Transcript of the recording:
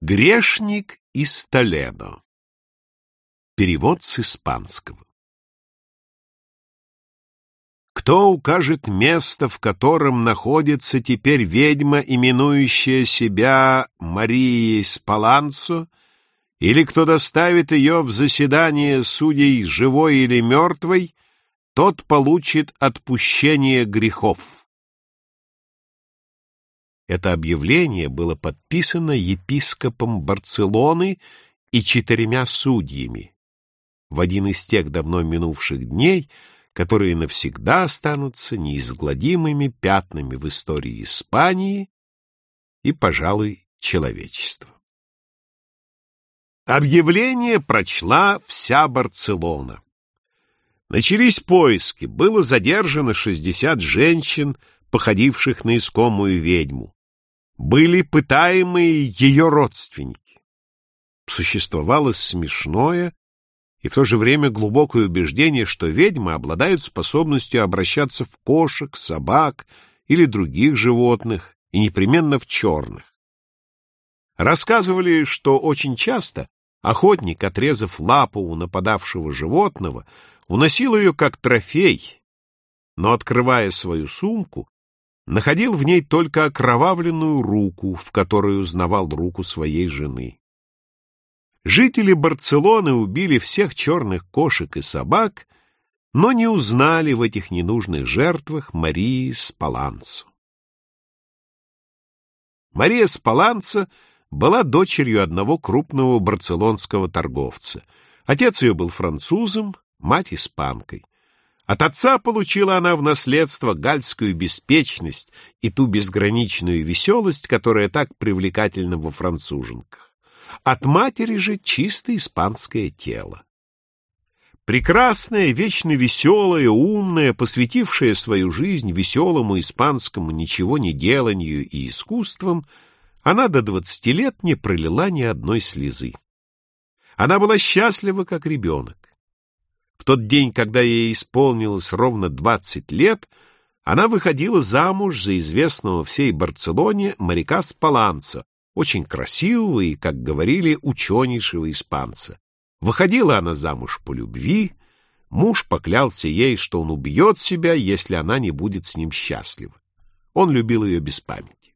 Грешник из Толедо. Перевод с испанского. Кто укажет место, в котором находится теперь ведьма, именующая себя Марией Спаланцо, или кто доставит ее в заседание судей живой или мертвой, тот получит отпущение грехов. Это объявление было подписано епископом Барселоны и четырьмя судьями в один из тех давно минувших дней, которые навсегда останутся неизгладимыми пятнами в истории Испании и, пожалуй, человечества. Объявление прочла вся Барселона. Начались поиски, было задержано 60 женщин, походивших на искомую ведьму были пытаемые ее родственники. Существовало смешное и в то же время глубокое убеждение, что ведьмы обладают способностью обращаться в кошек, собак или других животных, и непременно в черных. Рассказывали, что очень часто охотник, отрезав лапу у нападавшего животного, уносил ее как трофей, но, открывая свою сумку, находил в ней только окровавленную руку, в которой узнавал руку своей жены. Жители Барселоны убили всех черных кошек и собак, но не узнали в этих ненужных жертвах Марии Спаланцо. Мария Спаланцо была дочерью одного крупного барселонского торговца. Отец ее был французом, мать — испанкой. От отца получила она в наследство гальскую беспечность и ту безграничную веселость, которая так привлекательна во француженках. От матери же чисто испанское тело. Прекрасная, вечно веселая, умная, посвятившая свою жизнь веселому испанскому ничего не деланию и искусствам, она до двадцати лет не пролила ни одной слезы. Она была счастлива, как ребенок. В тот день, когда ей исполнилось ровно двадцать лет, она выходила замуж за известного всей Барселоне моряка Спаланца, очень красивого и, как говорили, ученейшего испанца. Выходила она замуж по любви, муж поклялся ей, что он убьет себя, если она не будет с ним счастлива. Он любил ее без памяти.